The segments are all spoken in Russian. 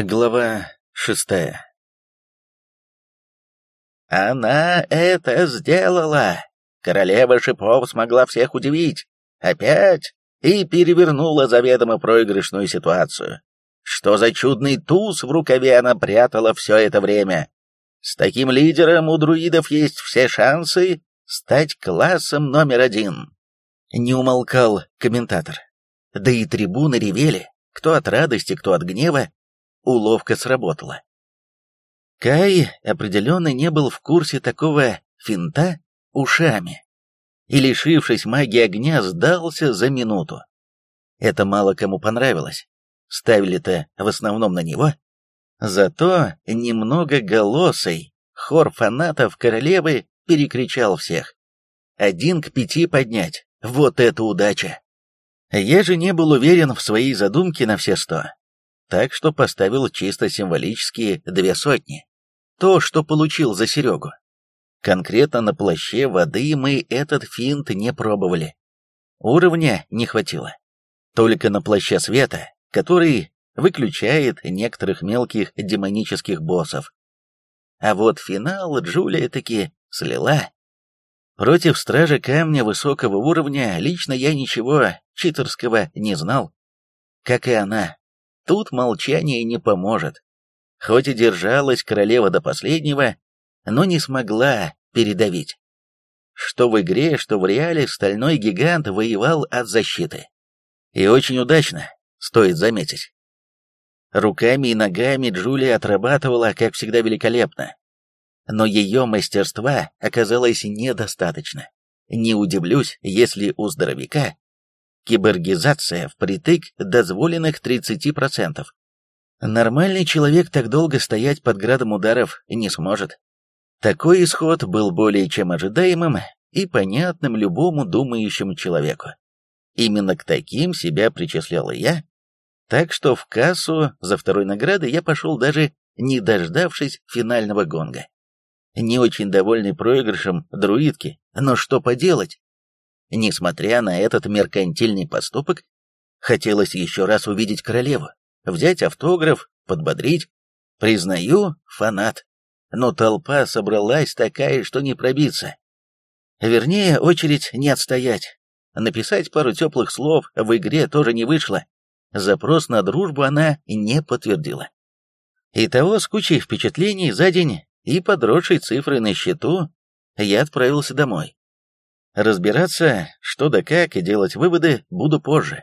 Глава шестая «Она это сделала! Королева шипов смогла всех удивить! Опять!» И перевернула заведомо проигрышную ситуацию. Что за чудный туз в рукаве она прятала все это время? С таким лидером у друидов есть все шансы стать классом номер один. Не умолкал комментатор. Да и трибуны ревели, кто от радости, кто от гнева. Уловка сработала. Кай определенно не был в курсе такого финта ушами и, лишившись магии огня, сдался за минуту. Это мало кому понравилось. Ставили-то в основном на него. Зато немного голосой хор фанатов королевы перекричал всех. Один к пяти поднять. Вот это удача! Я же не был уверен в своей задумке на все сто. Так что поставил чисто символические две сотни. То, что получил за Серегу. Конкретно на плаще воды мы этот финт не пробовали. Уровня не хватило. Только на плаще света, который выключает некоторых мелких демонических боссов. А вот финал Джулия таки слила. Против Стража Камня высокого уровня лично я ничего читерского не знал. Как и она. Тут молчание не поможет. Хоть и держалась королева до последнего, но не смогла передавить. Что в игре, что в реале стальной гигант воевал от защиты. И очень удачно, стоит заметить. Руками и ногами Джулия отрабатывала, как всегда, великолепно но ее мастерства оказалось недостаточно. Не удивлюсь, если у здоровяка киборгизация впритык дозволенных 30%. Нормальный человек так долго стоять под градом ударов не сможет. Такой исход был более чем ожидаемым и понятным любому думающему человеку. Именно к таким себя причислял и я, так что в кассу за второй наградой я пошел даже не дождавшись финального гонга не очень довольный проигрышем друидки, но что поделать? Несмотря на этот меркантильный поступок, хотелось еще раз увидеть королеву, взять автограф, подбодрить. Признаю, фанат. Но толпа собралась такая, что не пробиться. Вернее, очередь не отстоять. Написать пару теплых слов в игре тоже не вышло. Запрос на дружбу она не подтвердила. Итого с кучей впечатлений за день и подросшей цифрой на счету я отправился домой. Разбираться, что да как, и делать выводы буду позже.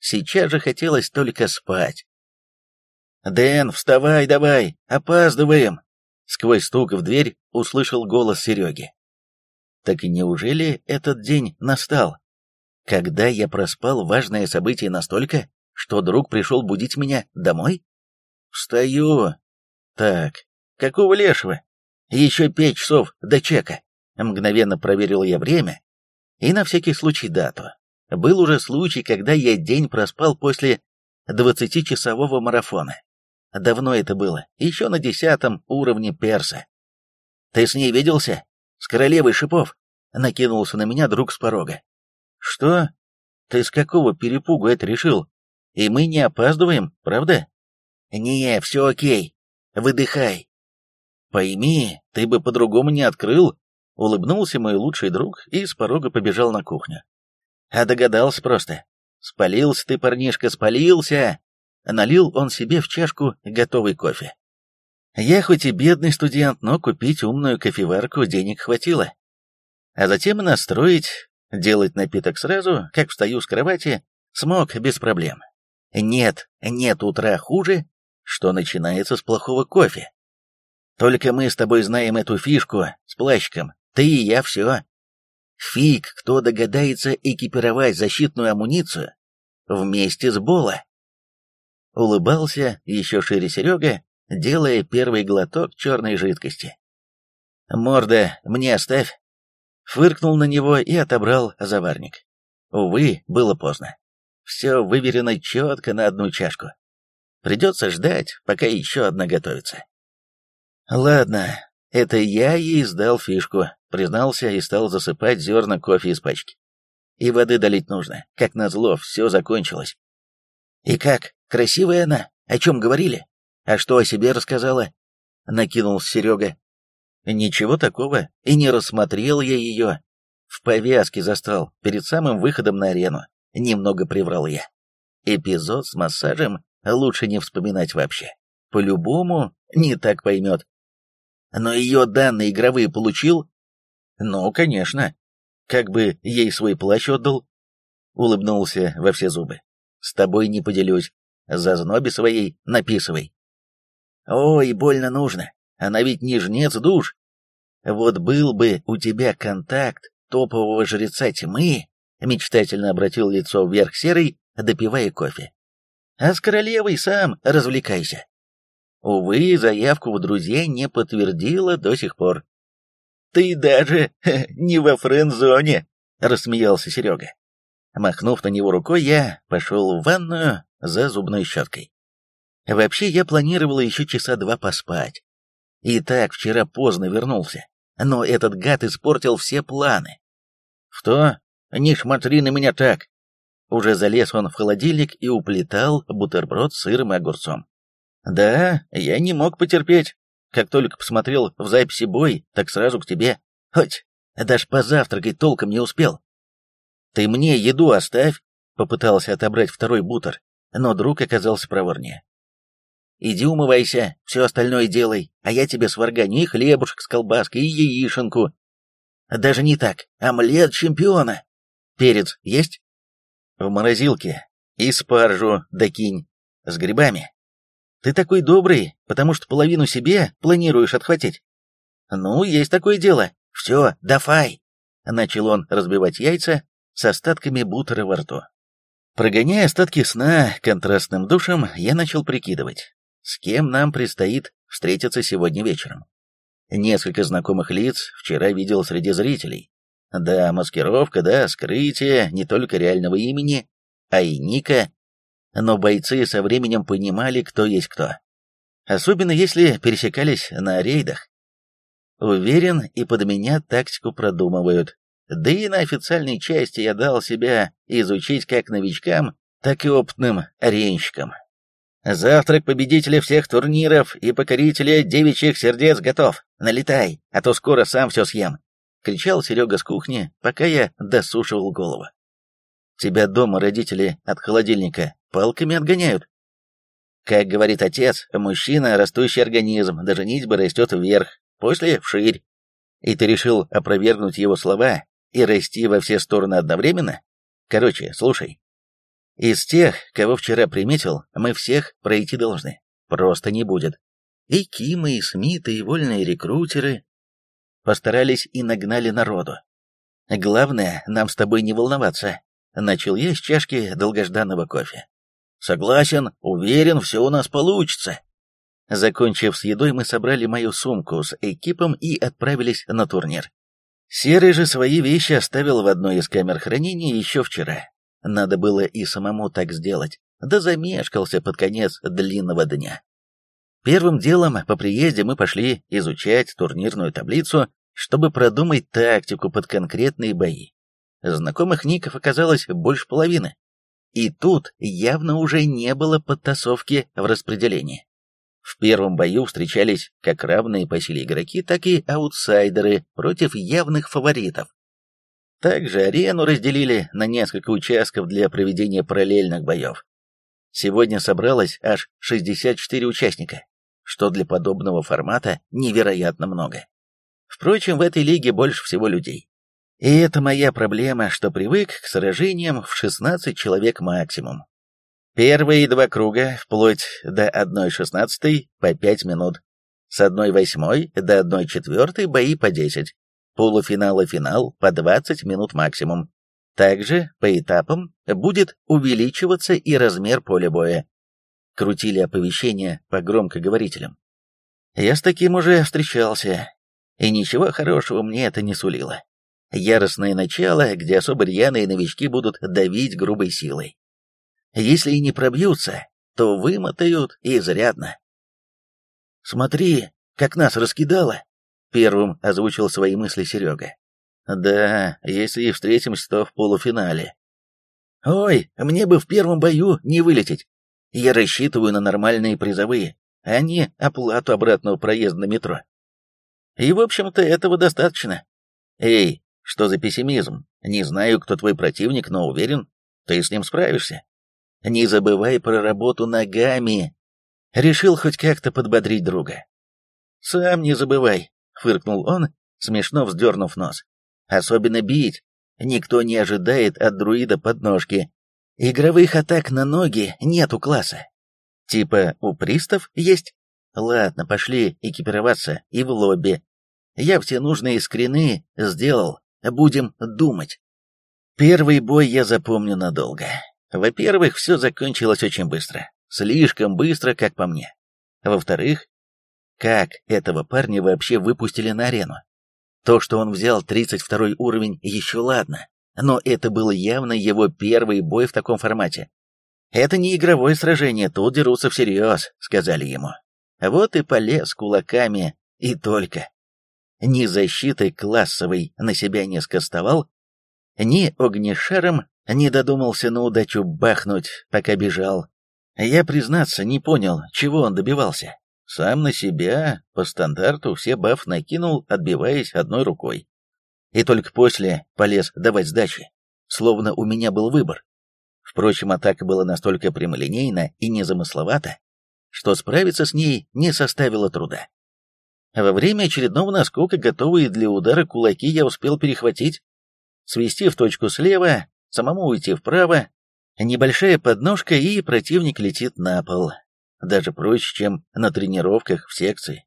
Сейчас же хотелось только спать. «Дэн, вставай давай, опаздываем!» Сквозь стук в дверь услышал голос Сереги. Так неужели этот день настал? Когда я проспал важное событие настолько, что друг пришел будить меня домой? Встаю. Так, Какого лешего? Еще пять часов до чека. Мгновенно проверил я время и на всякий случай дату. Был уже случай, когда я день проспал после двадцатичасового марафона. Давно это было, еще на десятом уровне перса. «Ты с ней виделся? С королевой шипов?» Накинулся на меня друг с порога. «Что? Ты с какого перепугу это решил? И мы не опаздываем, правда?» «Не, все окей. Выдыхай. «Пойми, ты бы по-другому не открыл», — улыбнулся мой лучший друг и с порога побежал на кухню. «А догадался просто. Спалился ты, парнишка, спалился!» Налил он себе в чашку готовый кофе. Я хоть и бедный студент, но купить умную кофеварку денег хватило. А затем настроить, делать напиток сразу, как встаю с кровати, смог без проблем. Нет, нет утра хуже, что начинается с плохого кофе. Только мы с тобой знаем эту фишку с плащиком. Ты и я все. Фиг, кто догадается экипировать защитную амуницию вместе с Бола. Улыбался еще шире Серега, делая первый глоток черной жидкости. «Морда, мне оставь!» Фыркнул на него и отобрал заварник. Увы, было поздно. Все выверено четко на одну чашку. Придется ждать, пока еще одна готовится. «Ладно, это я ей сдал фишку», — признался и стал засыпать зерна кофе из пачки. «И воды долить нужно. Как назло, все закончилось». «И как? Красивая она? О чем говорили?» А что о себе рассказала? Накинулся Серега. Ничего такого, и не рассмотрел я ее. В повязке застал, перед самым выходом на арену. Немного приврал я. Эпизод с массажем лучше не вспоминать вообще. По-любому не так поймет. Но ее данные игровые получил? Ну, конечно. Как бы ей свой плащ отдал? Улыбнулся во все зубы. С тобой не поделюсь. За знобе своей написывай. Ой, больно нужно. Она ведь не жнец душ. Вот был бы у тебя контакт топового жреца тьмы, мечтательно обратил лицо вверх серый, допивая кофе. А с королевой сам развлекайся. Увы, заявку в друзья не подтвердила до сих пор. «Ты даже не во френд-зоне!» — рассмеялся Серега. Махнув на него рукой, я пошел в ванную за зубной щеткой. Вообще, я планировал еще часа два поспать. И так вчера поздно вернулся, но этот гад испортил все планы. «Что? Не смотри на меня так!» Уже залез он в холодильник и уплетал бутерброд с сыром и огурцом. «Да, я не мог потерпеть. Как только посмотрел в записи бой, так сразу к тебе. Хоть, даже позавтракать толком не успел. Ты мне еду оставь!» Попытался отобрать второй бутер, но друг оказался проворнее. «Иди умывайся, все остальное делай, а я тебе сварганю и хлебушек с колбаской, и яишенку. Даже не так, омлет чемпиона. Перец есть?» «В морозилке. И спаржу докинь. С грибами. Ты такой добрый, потому что половину себе планируешь отхватить». «Ну, есть такое дело. Все, давай!» Начал он разбивать яйца, с остатками бутера во рту. Прогоняя остатки сна контрастным душем, я начал прикидывать, с кем нам предстоит встретиться сегодня вечером. Несколько знакомых лиц вчера видел среди зрителей. Да, маскировка, да, скрытие не только реального имени, а и ника, но бойцы со временем понимали, кто есть кто. Особенно если пересекались на рейдах. Уверен, и под меня тактику продумывают, да и на официальной части я дал себя изучить как новичкам, так и опытным аренщикам. Завтрак победителя всех турниров и покорителя девичьих сердец готов. Налетай, а то скоро сам все съем. Кричал Серега с кухни, пока я досушивал голову. Тебя дома родители от холодильника палками отгоняют. Как говорит отец, мужчина — растущий организм, даже нитьба растет вверх, после — вширь. И ты решил опровергнуть его слова и расти во все стороны одновременно? Короче, слушай. Из тех, кого вчера приметил, мы всех пройти должны. Просто не будет. И Кимы, и Смиты, и вольные рекрутеры постарались и нагнали народу. Главное, нам с тобой не волноваться. Начал я с чашки долгожданного кофе. Согласен, уверен, все у нас получится. Закончив с едой, мы собрали мою сумку с экипом и отправились на турнир. Серый же свои вещи оставил в одной из камер хранения еще вчера. Надо было и самому так сделать, да замешкался под конец длинного дня. Первым делом по приезде мы пошли изучать турнирную таблицу, чтобы продумать тактику под конкретные бои. Знакомых ников оказалось больше половины. И тут явно уже не было подтасовки в распределении. В первом бою встречались как равные по силе игроки, так и аутсайдеры против явных фаворитов. Также арену разделили на несколько участков для проведения параллельных боев. Сегодня собралось аж 64 участника, что для подобного формата невероятно много. Впрочем, в этой лиге больше всего людей. И это моя проблема, что привык к сражениям в 16 человек максимум. Первые два круга, вплоть до 1.16 по 5 минут. С 1.8 до 1.4 бои по 10. Полуфинал и финал по 20 минут максимум. Также по этапам будет увеличиваться и размер поля боя. Крутили оповещения по громкоговорителям. Я с таким уже встречался, и ничего хорошего мне это не сулило. Яростное начало, где особо рьяные новички будут давить грубой силой. Если и не пробьются, то вымотают изрядно. «Смотри, как нас раскидало!» — первым озвучил свои мысли Серега. «Да, если и встретимся, то в полуфинале». «Ой, мне бы в первом бою не вылететь. Я рассчитываю на нормальные призовые, а не оплату обратного проезда на метро. И, в общем-то, этого достаточно. Эй, что за пессимизм? Не знаю, кто твой противник, но уверен, ты с ним справишься. Не забывай про работу ногами. Решил хоть как-то подбодрить друга. Сам не забывай, фыркнул он, смешно вздернув нос. Особенно бить. Никто не ожидает от друида подножки. Игровых атак на ноги нет у класса. Типа у пристав есть? Ладно, пошли экипироваться и в лобби. Я все нужные скрины сделал, будем думать. Первый бой я запомню надолго. Во-первых, все закончилось очень быстро. Слишком быстро, как по мне. Во-вторых, как этого парня вообще выпустили на арену? То, что он взял 32 уровень, еще ладно. Но это был явно его первый бой в таком формате. «Это не игровое сражение, тут дерутся всерьез», — сказали ему. Вот и полез кулаками, и только. Ни защитой классовой на себя не скостовал, ни огнешаром не додумался на удачу бахнуть, пока бежал. Я, признаться, не понял, чего он добивался. Сам на себя, по стандарту, все баф накинул, отбиваясь одной рукой. И только после полез давать сдачи, словно у меня был выбор. Впрочем, атака была настолько прямолинейна и незамысловата, что справиться с ней не составило труда. Во время очередного наскока, готовые для удара кулаки, я успел перехватить, свести в точку слева, самому уйти вправо, небольшая подножка, и противник летит на пол. Даже проще, чем на тренировках в секции.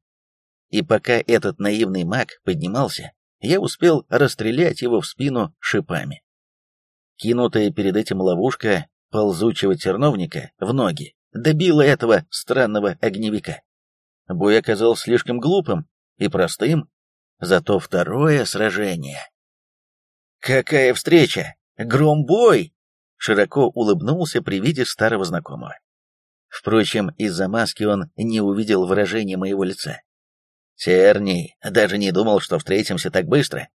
И пока этот наивный маг поднимался, я успел расстрелять его в спину шипами. Кинутая перед этим ловушка ползучего терновника в ноги добила этого странного огневика. Бой оказался слишком глупым и простым, зато второе сражение. «Какая встреча! Громбой!» Широко улыбнулся при виде старого знакомого. Впрочем, из-за маски он не увидел выражения моего лица. «Терний, даже не думал, что встретимся так быстро.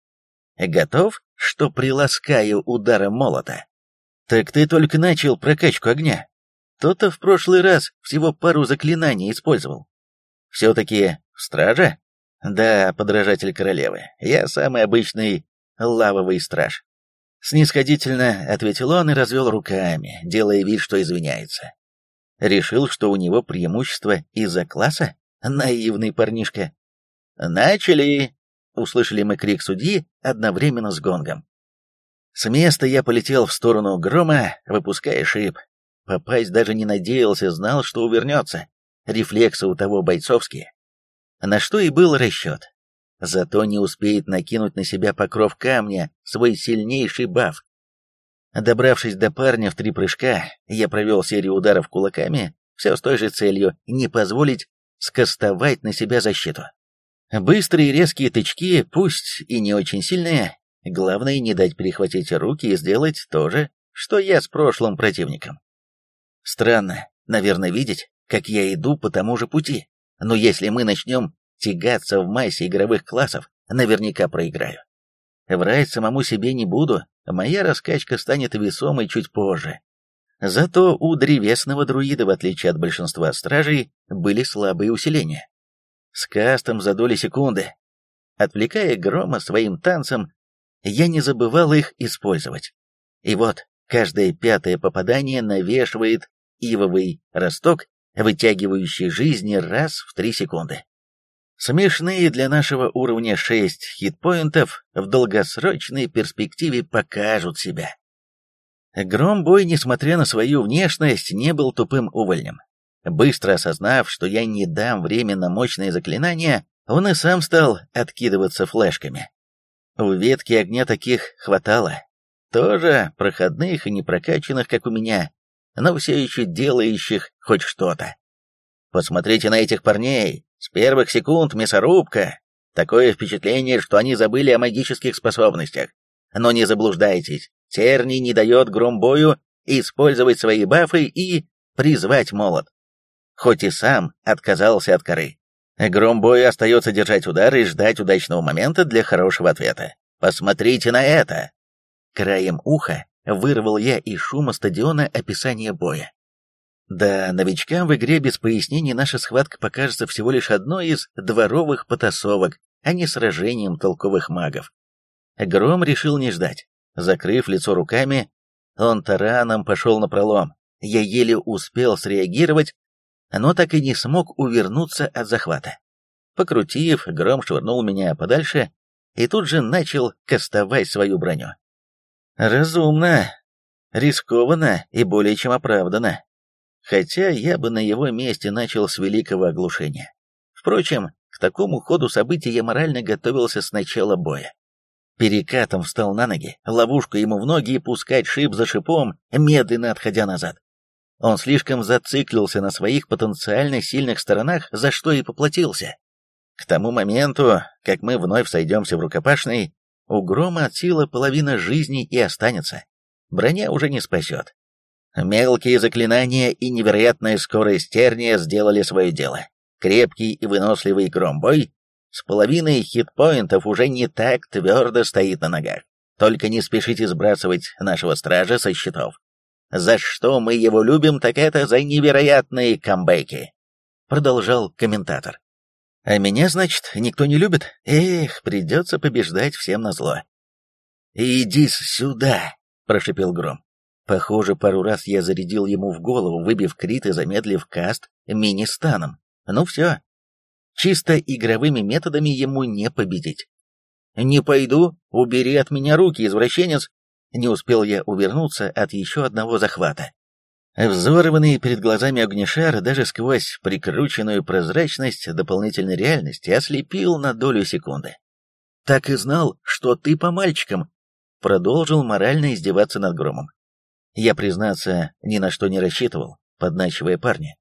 Готов, что приласкаю ударом молота?» «Так ты только начал прокачку огня. То-то в прошлый раз всего пару заклинаний использовал. Все-таки стража?» «Да, подражатель королевы. Я самый обычный лавовый страж». Снисходительно ответил он и развел руками, делая вид, что извиняется. Решил, что у него преимущество из-за класса? Наивный парнишка. «Начали!» — услышали мы крик судьи одновременно с гонгом. С места я полетел в сторону грома, выпуская шип. Попасть даже не надеялся, знал, что увернется. Рефлексы у того бойцовские. На что и был расчет. Зато не успеет накинуть на себя покров камня, свой сильнейший баф. Добравшись до парня в три прыжка, я провел серию ударов кулаками, все с той же целью — не позволить скостовать на себя защиту. Быстрые резкие тычки, пусть и не очень сильные, главное не дать перехватить руки и сделать то же, что я с прошлым противником. Странно, наверное, видеть, как я иду по тому же пути, но если мы начнем тягаться в массе игровых классов, наверняка проиграю. Врать самому себе не буду, моя раскачка станет весомой чуть позже. Зато у древесного друида, в отличие от большинства стражей, были слабые усиления. С кастом за доли секунды. Отвлекая грома своим танцем, я не забывал их использовать. И вот, каждое пятое попадание навешивает ивовый росток, вытягивающий жизни раз в три секунды. Смешные для нашего уровня 6 хитпоинтов в долгосрочной перспективе покажут себя. Громбой, несмотря на свою внешность, не был тупым увольнем. Быстро осознав, что я не дам время на мощные заклинания, он и сам стал откидываться флешками. У ветки огня таких хватало. Тоже проходных и непрокачанных, как у меня, но все еще делающих хоть что-то. Посмотрите на этих парней, с первых секунд мясорубка. Такое впечатление, что они забыли о магических способностях. Но не заблуждайтесь, Терни не дает Громбою использовать свои бафы и призвать молот. Хоть и сам отказался от коры. Громбой остается держать удар и ждать удачного момента для хорошего ответа. Посмотрите на это! Краем уха вырвал я из шума стадиона описание боя. Да, новичкам в игре без пояснений наша схватка покажется всего лишь одной из дворовых потасовок, а не сражением толковых магов. Гром решил не ждать. Закрыв лицо руками, он тараном пошел на пролом. Я еле успел среагировать, но так и не смог увернуться от захвата. Покрутив, Гром швырнул меня подальше и тут же начал кастовать свою броню. Разумно, рискованно и более чем оправданно. Хотя я бы на его месте начал с великого оглушения. Впрочем, к такому ходу событий я морально готовился с начала боя. Перекатом встал на ноги, ловушку ему в ноги и пускать шип за шипом, медленно отходя назад. Он слишком зациклился на своих потенциально сильных сторонах, за что и поплатился. К тому моменту, как мы вновь сойдемся в рукопашной, у Грома от силы половина жизни и останется. Броня уже не спасет. Мелкие заклинания и невероятная скорость терния сделали свое дело. Крепкий и выносливый Громбой с половиной хитпоинтов уже не так твердо стоит на ногах. Только не спешите сбрасывать нашего стража со счетов. За что мы его любим, так это за невероятные камбэки. Продолжал комментатор. А меня, значит, никто не любит? Эх, придется побеждать всем назло. «Иди сюда!» — прошипел Гром. Похоже, пару раз я зарядил ему в голову, выбив крит и замедлив каст мини-станом. Ну все, Чисто игровыми методами ему не победить. «Не пойду, убери от меня руки, извращенец!» Не успел я увернуться от еще одного захвата. Взорванный перед глазами огнешар даже сквозь прикрученную прозрачность дополнительной реальности ослепил на долю секунды. «Так и знал, что ты по мальчикам!» Продолжил морально издеваться над громом. Я, признаться, ни на что не рассчитывал, подначивая парня.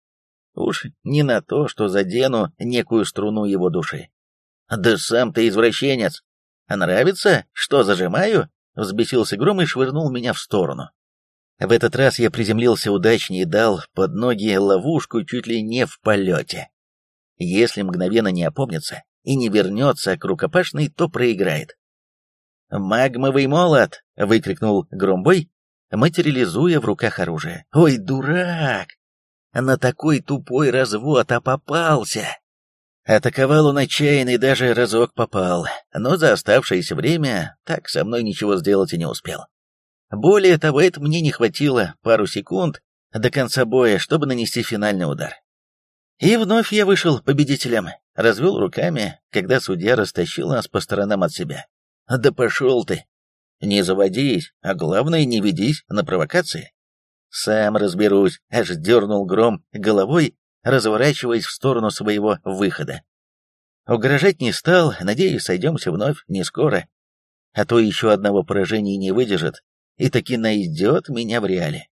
Уж не на то, что задену некую струну его души. «Да сам ты извращенец! А нравится, что зажимаю?» Взбесился гром и швырнул меня в сторону. В этот раз я приземлился удачнее и дал под ноги ловушку чуть ли не в полете. Если мгновенно не опомнится и не вернется к рукопашной, то проиграет. «Магмовый молот!» — выкрикнул Громбой, материализуя в руках оружие. «Ой, дурак! на такой тупой развод, а попался. Атаковал он отчаянно даже разок попал, но за оставшееся время так со мной ничего сделать и не успел. Более того, это мне не хватило пару секунд до конца боя, чтобы нанести финальный удар. И вновь я вышел победителем, развел руками, когда судья растащил нас по сторонам от себя. Да пошел ты! Не заводись, а главное, не ведись на провокации. «Сам разберусь», — аж дернул гром головой, разворачиваясь в сторону своего выхода. Угрожать не стал, надеюсь, сойдемся вновь не скоро. А то еще одного поражения не выдержит, и таки найдет меня в реале.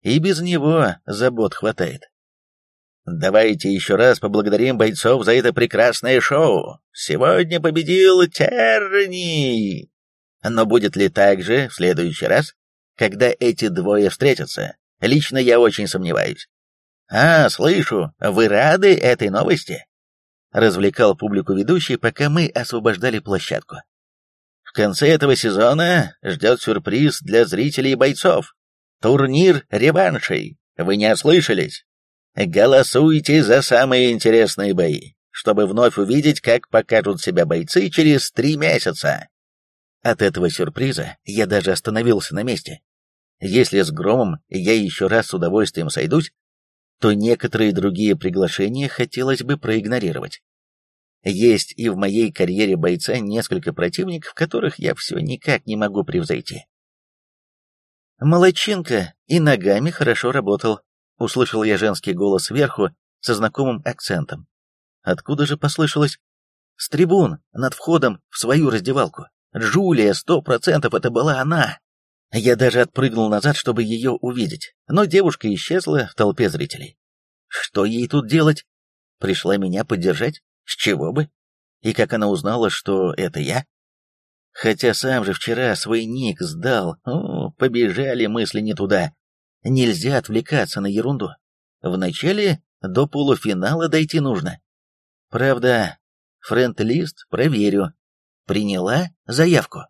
И без него забот хватает. Давайте еще раз поблагодарим бойцов за это прекрасное шоу. Сегодня победил Терни. Но будет ли так же в следующий раз? когда эти двое встретятся. Лично я очень сомневаюсь. «А, слышу, вы рады этой новости?» Развлекал публику ведущий, пока мы освобождали площадку. В конце этого сезона ждет сюрприз для зрителей и бойцов. Турнир реваншей. Вы не ослышались? Голосуйте за самые интересные бои, чтобы вновь увидеть, как покажут себя бойцы через три месяца. От этого сюрприза я даже остановился на месте. Если с громом я еще раз с удовольствием сойдусь, то некоторые другие приглашения хотелось бы проигнорировать. Есть и в моей карьере бойца несколько противников, которых я все никак не могу превзойти. Молодчинка и ногами хорошо работал, услышал я женский голос сверху со знакомым акцентом. Откуда же послышалось? С трибун, над входом в свою раздевалку. Джулия, сто процентов это была она. Я даже отпрыгнул назад, чтобы ее увидеть, но девушка исчезла в толпе зрителей. Что ей тут делать? Пришла меня поддержать? С чего бы? И как она узнала, что это я? Хотя сам же вчера свой ник сдал. О, побежали мысли не туда. Нельзя отвлекаться на ерунду. Вначале до полуфинала дойти нужно. Правда, френд-лист проверю. Приняла заявку.